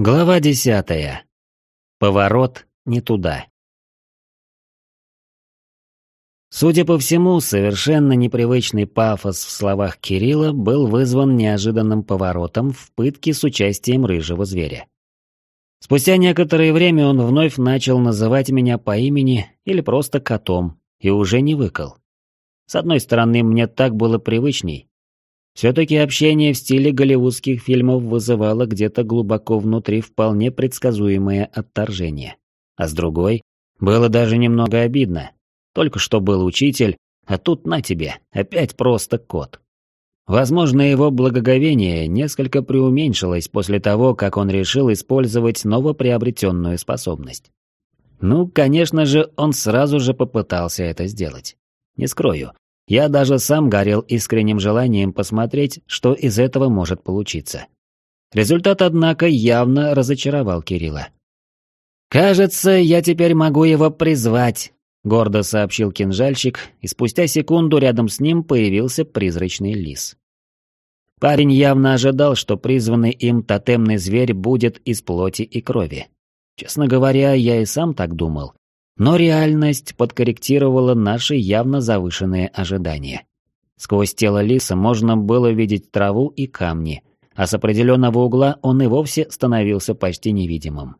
Глава десятая. Поворот не туда. Судя по всему, совершенно непривычный пафос в словах Кирилла был вызван неожиданным поворотом в пытке с участием рыжего зверя. Спустя некоторое время он вновь начал называть меня по имени или просто котом, и уже не выкал. С одной стороны, мне так было привычней, все-таки общение в стиле голливудских фильмов вызывало где-то глубоко внутри вполне предсказуемое отторжение. А с другой, было даже немного обидно. Только что был учитель, а тут на тебе, опять просто кот. Возможно, его благоговение несколько преуменьшилось после того, как он решил использовать новоприобретенную способность. Ну, конечно же, он сразу же попытался это сделать. Не скрою, я даже сам горел искренним желанием посмотреть, что из этого может получиться. Результат, однако, явно разочаровал Кирилла. «Кажется, я теперь могу его призвать», — гордо сообщил кинжальщик, и спустя секунду рядом с ним появился призрачный лис. Парень явно ожидал, что призванный им тотемный зверь будет из плоти и крови. Честно говоря, я и сам так думал, но реальность подкорректировала наши явно завышенные ожидания. Сквозь тело лиса можно было видеть траву и камни, а с определенного угла он и вовсе становился почти невидимым.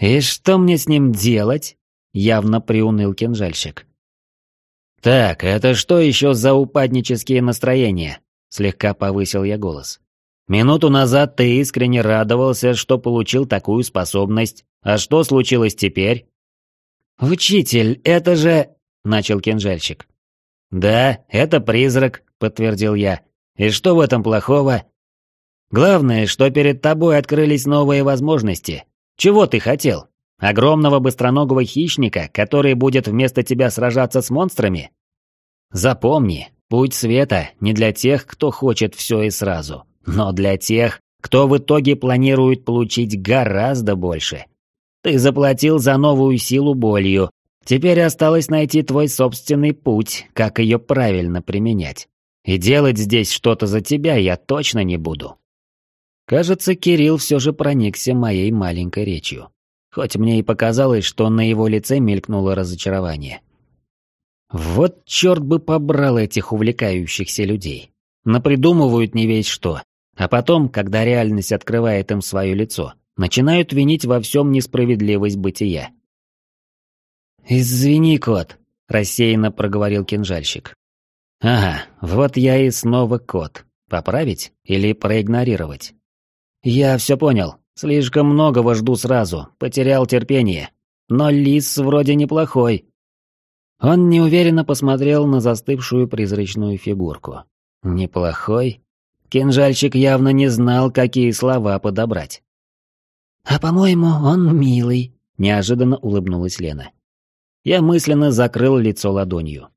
«И что мне с ним делать?» — явно приуныл кинжальщик. «Так, это что еще за упаднические настроения?» — слегка повысил я голос. «Минуту назад ты искренне радовался, что получил такую способность. А что случилось теперь?» «Учитель, это же...» — начал кинжальщик. «Да, это призрак», — подтвердил я. «И что в этом плохого?» «Главное, что перед тобой открылись новые возможности. Чего ты хотел? Огромного быстроногого хищника, который будет вместо тебя сражаться с монстрами? Запомни, путь света не для тех, кто хочет все и сразу, но для тех, кто в итоге планирует получить гораздо больше. Ты заплатил за новую силу болью. Теперь осталось найти твой собственный путь, как ее правильно применять. И делать здесь что-то за тебя я точно не буду. Кажется, Кирилл все же проникся моей маленькой речью. Хоть мне и показалось, что на его лице мелькнуло разочарование. Вот черт бы побрал этих увлекающихся людей. Напридумывают не весь что. А потом, когда реальность открывает им свое лицо, начинают винить во всем несправедливость бытия. «Извини, кот», — рассеянно проговорил кинжальщик. «Ага, вот я и снова кот. Поправить или проигнорировать?» «Я все понял. Слишком многого жду сразу. Потерял терпение. Но лис вроде неплохой». Он неуверенно посмотрел на застывшую призрачную фигурку. «Неплохой?» Кинжальщик явно не знал, какие слова подобрать. «А по-моему, он милый», — неожиданно улыбнулась Лена. Я мысленно закрыл лицо ладонью.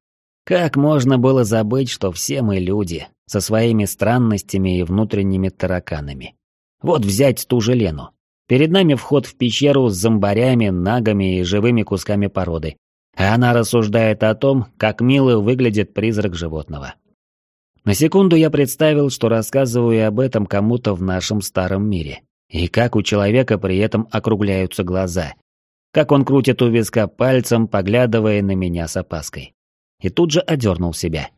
Как можно было забыть, что все мы люди, со своими странностями и внутренними тараканами? Вот взять ту же Лену. Перед нами вход в пещеру с зомбарями, нагами и живыми кусками породы. А она рассуждает о том, как мило выглядит призрак животного. На секунду я представил, что рассказываю об этом кому-то в нашем старом мире. И как у человека при этом округляются глаза. Как он крутит у виска пальцем, поглядывая на меня с опаской. И тут же одернул себя.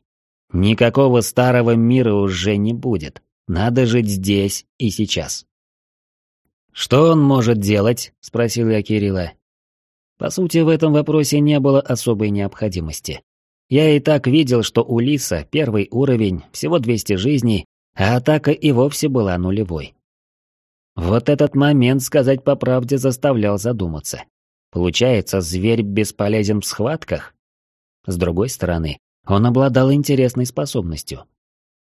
Никакого старого мира уже не будет. Надо жить здесь и сейчас. «Что он может делать?» – спросил я Кирилла. По сути, в этом вопросе не было особой необходимости. Я и так видел, что у Лиса первый уровень, всего 200 жизней, а атака и вовсе была нулевой. Вот этот момент, сказать по правде, заставлял задуматься. Получается, зверь бесполезен в схватках? С другой стороны, он обладал интересной способностью.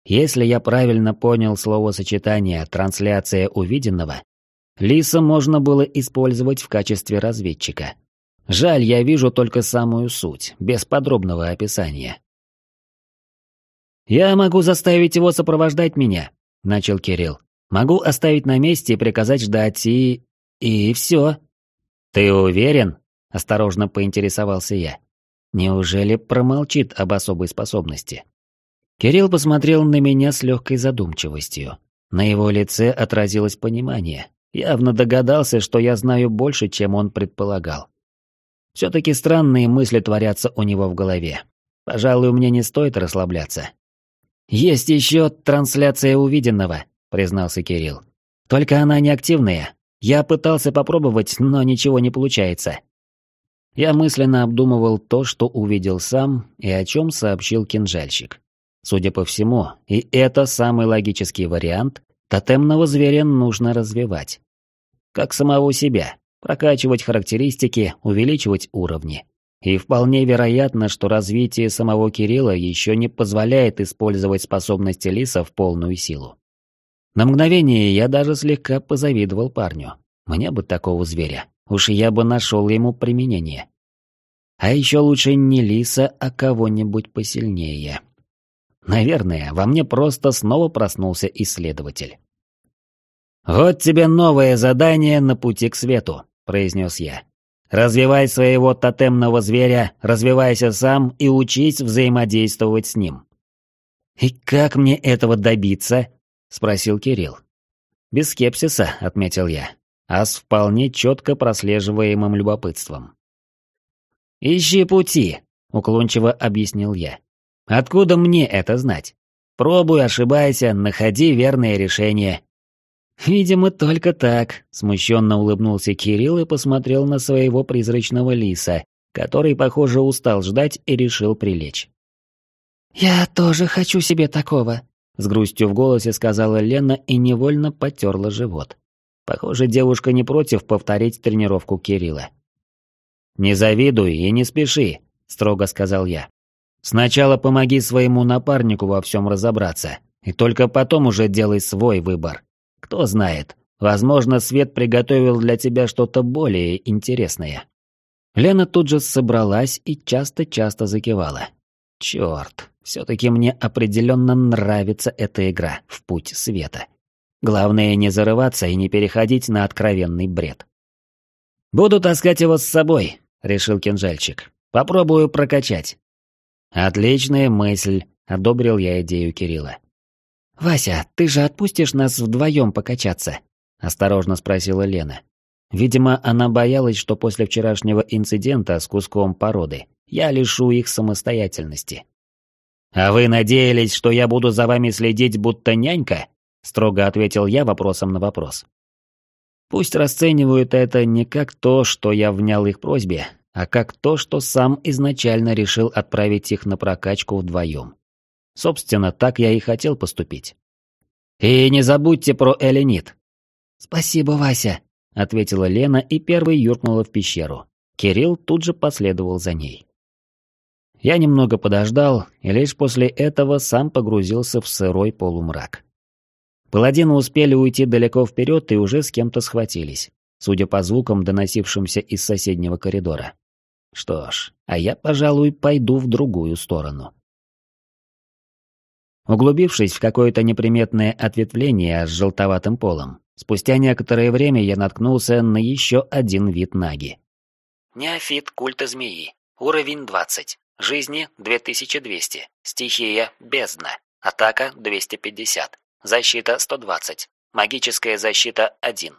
Если я правильно понял словосочетание «трансляция увиденного», Лиса можно было использовать в качестве разведчика. Жаль, я вижу только самую суть, без подробного описания. «Я могу заставить его сопровождать меня», — начал Кирилл. Могу оставить на месте и приказать ждать, и... и все. Ты уверен? Осторожно поинтересовался я. Неужели промолчит об особой способности? Кирилл посмотрел на меня с легкой задумчивостью. На его лице отразилось понимание, Явно догадался, что я знаю больше, чем он предполагал. Все-таки странные мысли творятся у него в голове. Пожалуй, мне не стоит расслабляться. «Есть еще трансляция увиденного», — признался Кирилл. «Только она не активная. Я пытался попробовать, но ничего не получается». Я мысленно обдумывал то, что увидел сам и о чем сообщил кинжальщик. Судя по всему, и это самый логический вариант, тотемного зверя нужно развивать. Как самого себя, прокачивать характеристики, увеличивать уровни. И вполне вероятно, что развитие самого Кирилла еще не позволяет использовать способности Лиса в полную силу. На мгновение я даже слегка позавидовал парню. Мне бы такого зверя. Уж я бы нашел ему применение. А еще лучше не Лиса, а кого-нибудь посильнее. Наверное, во мне просто снова проснулся исследователь. «Вот тебе новое задание на пути к свету», — произнес я. «Развивай своего тотемного зверя, развивайся сам и учись взаимодействовать с ним». «И как мне этого добиться?» — спросил Кирилл. «Без скепсиса», — отметил я, а с вполне четко прослеживаемым любопытством. «Ищи пути», — уклончиво объяснил я. «Откуда мне это знать? Пробуй, ошибайся, находи верное решение. «Видимо, только так», — смущенно улыбнулся Кирилл и посмотрел на своего призрачного лиса, который, похоже, устал ждать и решил прилечь. «Я тоже хочу себе такого», — с грустью в голосе сказала Лена и невольно потерла живот. Похоже, девушка не против повторить тренировку Кирилла. «Не завидуй и не спеши», — строго сказал я. «Сначала помоги своему напарнику во всем разобраться, и только потом уже делай свой выбор». Кто знает, возможно, Свет приготовил для тебя что-то более интересное. Лена тут же собралась и часто-часто закивала. Черт, все-таки мне определенно нравится эта игра в путь света. Главное не зарываться и не переходить на откровенный бред. «Буду таскать его с собой», — решил кинжальчик. «Попробую прокачать». «Отличная мысль», — одобрил я идею Кирилла. «Вася, ты же отпустишь нас вдвоем покачаться?» – осторожно спросила Лена. Видимо, она боялась, что после вчерашнего инцидента с куском породы я лишу их самостоятельности. «А вы надеялись, что я буду за вами следить, будто нянька?» – строго ответил я вопросом на вопрос. Пусть расценивают это не как то, что я внял их просьбе, а как то, что сам изначально решил отправить их на прокачку вдвоем. Собственно, так я и хотел поступить. «И не забудьте про Эленит». «Спасибо, Вася», — ответила Лена и первой юркнула в пещеру. Кирилл тут же последовал за ней. Я немного подождал, и лишь после этого сам погрузился в сырой полумрак. Паладины успели уйти далеко вперед и уже с кем-то схватились, судя по звукам, доносившимся из соседнего коридора. Что ж, а я, пожалуй, пойду в другую сторону. Углубившись в какое-то неприметное ответвление с желтоватым полом, спустя некоторое время я наткнулся на еще один вид наги. Неофит культа змеи. Уровень 20. Жизни 2200. Стихия бездна. Атака 250. Защита 120. Магическая защита 1.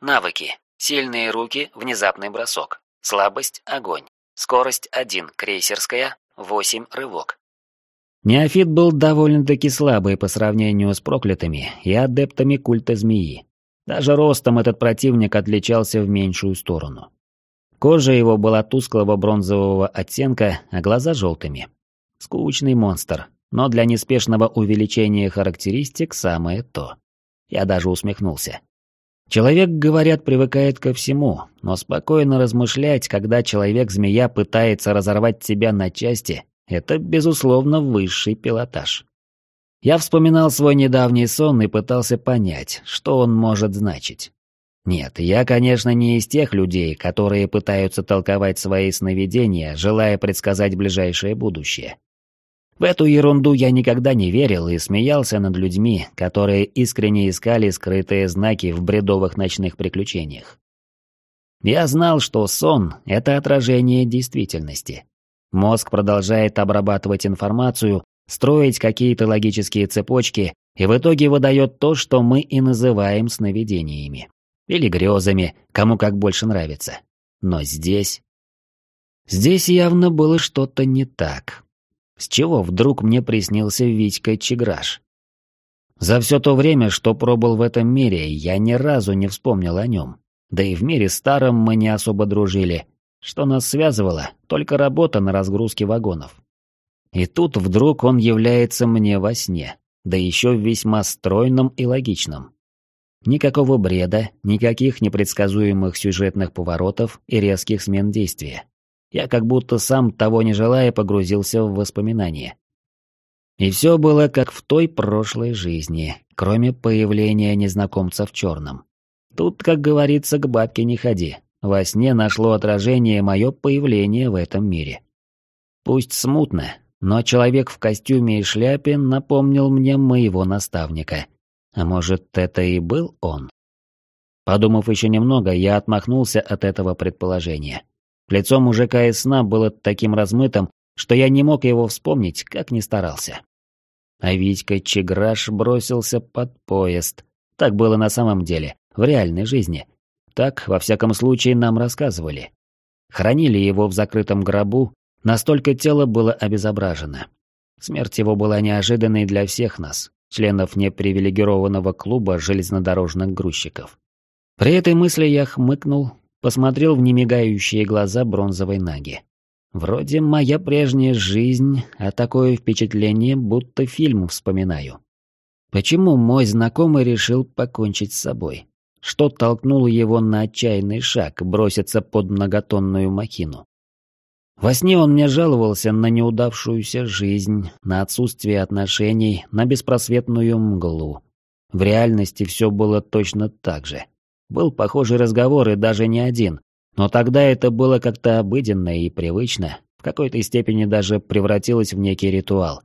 Навыки. Сильные руки, внезапный бросок. Слабость, огонь. Скорость 1, крейсерская, 8, рывок. Неофит был довольно-таки слабый по сравнению с проклятыми и адептами культа змеи. Даже ростом этот противник отличался в меньшую сторону. Кожа его была тусклого бронзового оттенка, а глаза желтыми. Скучный монстр, но для неспешного увеличения характеристик самое то. Я даже усмехнулся. Человек, говорят, привыкает ко всему, но спокойно размышлять, когда человек-змея пытается разорвать тебя на части, это, безусловно, высший пилотаж. Я вспоминал свой недавний сон и пытался понять, что он может значить. Нет, я, конечно, не из тех людей, которые пытаются толковать свои сновидения, желая предсказать ближайшее будущее. В эту ерунду я никогда не верил и смеялся над людьми, которые искренне искали скрытые знаки в бредовых ночных приключениях. Я знал, что сон — это отражение действительности, Мозг продолжает обрабатывать информацию, строить какие-то логические цепочки и в итоге выдает то, что мы и называем сновидениями. Или грезами, кому как больше нравится. Но здесь... Здесь явно было что-то не так. С чего вдруг мне приснился Витька Чеграш? За все то время, что пробыл в этом мире, я ни разу не вспомнил о нем. Да и в мире старом мы не особо дружили. Что нас связывало, только работа на разгрузке вагонов. И тут вдруг он является мне во сне, да еще весьма стройным и логичным. Никакого бреда, никаких непредсказуемых сюжетных поворотов и резких смен действия. Я как будто сам, того не желая, погрузился в воспоминания. И все было как в той прошлой жизни, кроме появления незнакомца в черном. Тут, как говорится, к бабке не ходи. Во сне нашло отражение мое появление в этом мире. Пусть смутно, но человек в костюме и шляпе напомнил мне моего наставника. А может, это и был он? Подумав еще немного, я отмахнулся от этого предположения. Лицо мужика из сна было таким размытым, что я не мог его вспомнить, как ни старался. А Витька Чеграш бросился под поезд. Так было на самом деле, в реальной жизни. Так, во всяком случае, нам рассказывали. Хранили его в закрытом гробу, настолько тело было обезображено. Смерть его была неожиданной для всех нас, членов непривилегированного клуба железнодорожных грузчиков. При этой мысли я хмыкнул посмотрел в немигающие глаза бронзовой наги. Вроде моя прежняя жизнь, а такое впечатление, будто фильм вспоминаю. Почему мой знакомый решил покончить с собой? Что толкнуло его на отчаянный шаг, броситься под многотонную махину? Во сне он мне жаловался на неудавшуюся жизнь, на отсутствие отношений, на беспросветную мглу. В реальности все было точно так же. Был похожий разговор и даже не один, но тогда это было как-то обыденно и привычно, в какой-то степени даже превратилось в некий ритуал.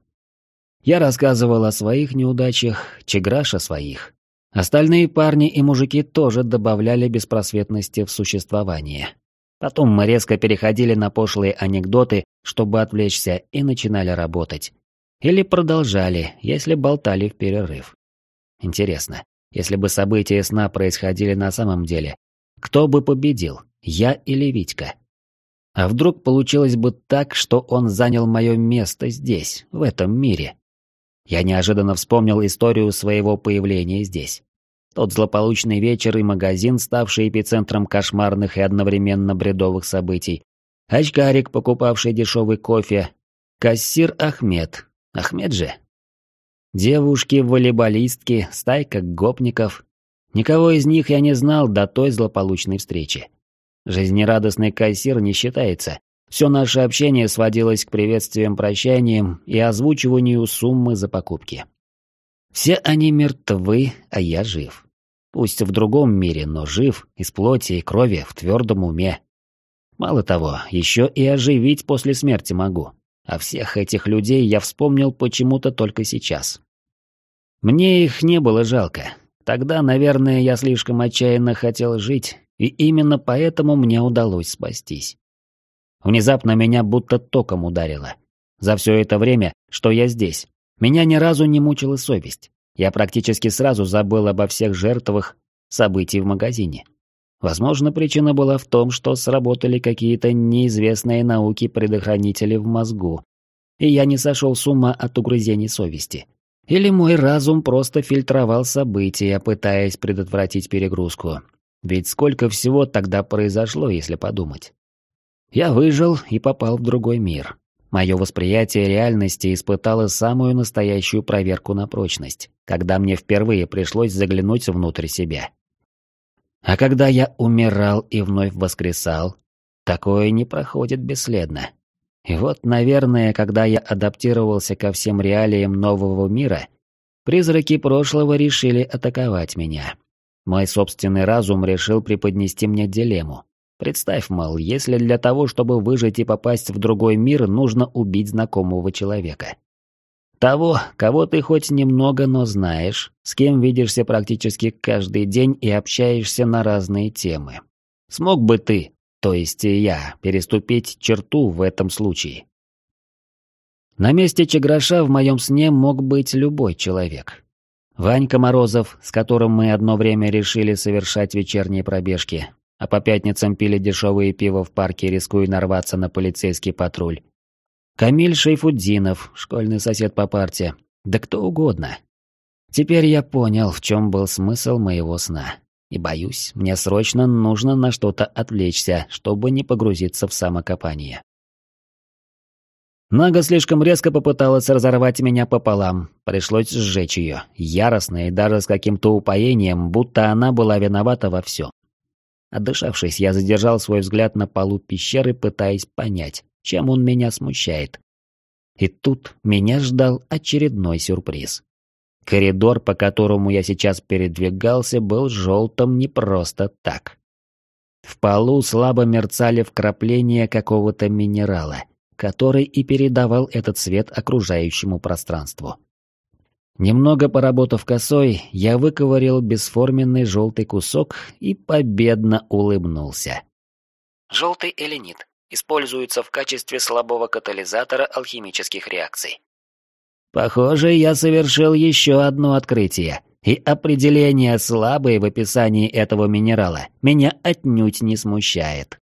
Я рассказывал о своих неудачах, Чеграш о своих. Остальные парни и мужики тоже добавляли беспросветности в существование. Потом мы резко переходили на пошлые анекдоты, чтобы отвлечься, и начинали работать. Или продолжали, если болтали в перерыв. Интересно, если бы события сна происходили на самом деле, кто бы победил, я или Витька? А вдруг получилось бы так, что он занял мое место здесь, в этом мире? Я неожиданно вспомнил историю своего появления здесь. Тот злополучный вечер и магазин, ставший эпицентром кошмарных и одновременно бредовых событий. Очкарик, покупавший дешевый кофе. Кассир Ахмед. Ахмед же, Девушки-волейболистки, стайка гопников. Никого из них я не знал до той злополучной встречи. Жизнерадостный кассир не считается. Все наше общение сводилось к приветствиям, прощаниям и озвучиванию суммы за покупки. Все они мертвы, а я жив. Пусть в другом мире, но жив, из плоти и крови, в твердом уме. Мало того, еще и оживить после смерти могу. А всех этих людей я вспомнил почему-то только сейчас. Мне их не было жалко. Тогда, наверное, я слишком отчаянно хотел жить, и именно поэтому мне удалось спастись. Внезапно меня будто током ударило. За все это время, что я здесь, меня ни разу не мучила совесть. Я практически сразу забыл обо всех жертвах событий в магазине. Возможно, причина была в том, что сработали какие-то неизвестные науки предохранители в мозгу, и я не сошел с ума от угрызений совести. Или мой разум просто фильтровал события, пытаясь предотвратить перегрузку. Ведь сколько всего тогда произошло, если подумать. Я выжил и попал в другой мир. Мое восприятие реальности испытало самую настоящую проверку на прочность, когда мне впервые пришлось заглянуть внутрь себя. А когда я умирал и вновь воскресал, такое не проходит бесследно. И вот, наверное, когда я адаптировался ко всем реалиям нового мира, призраки прошлого решили атаковать меня. Мой собственный разум решил преподнести мне дилемму. Представь, мол, если для того, чтобы выжить и попасть в другой мир, нужно убить знакомого человека. Того, кого ты хоть немного, но знаешь, с кем видишься практически каждый день и общаешься на разные темы. Смог бы ты, то есть я, переступить черту в этом случае? На месте Чеграша в моем сне мог быть любой человек. Ванька Морозов, с которым мы одно время решили совершать вечерние пробежки, а по пятницам пили дешевые пиво в парке, рискуя нарваться на полицейский патруль. Камиль Шейфуддинов, школьный сосед по парте, да кто угодно. Теперь я понял, в чем был смысл моего сна. И боюсь, мне срочно нужно на что-то отвлечься, чтобы не погрузиться в самокопание. Нага слишком резко попыталась разорвать меня пополам. Пришлось сжечь ее, яростно и даже с каким-то упоением, будто она была виновата во всем. Отдышавшись, я задержал свой взгляд на полу пещеры, пытаясь понять, чем он меня смущает. И тут меня ждал очередной сюрприз. Коридор, по которому я сейчас передвигался, был желтым не просто так. В полу слабо мерцали вкрапления какого-то минерала, который и передавал этот свет окружающему пространству. Немного поработав косой, я выковырял бесформенный желтый кусок и победно улыбнулся. Желтый эленит используется в качестве слабого катализатора алхимических реакций. Похоже, я совершил еще одно открытие, и определение «слабый» в описании этого минерала меня отнюдь не смущает.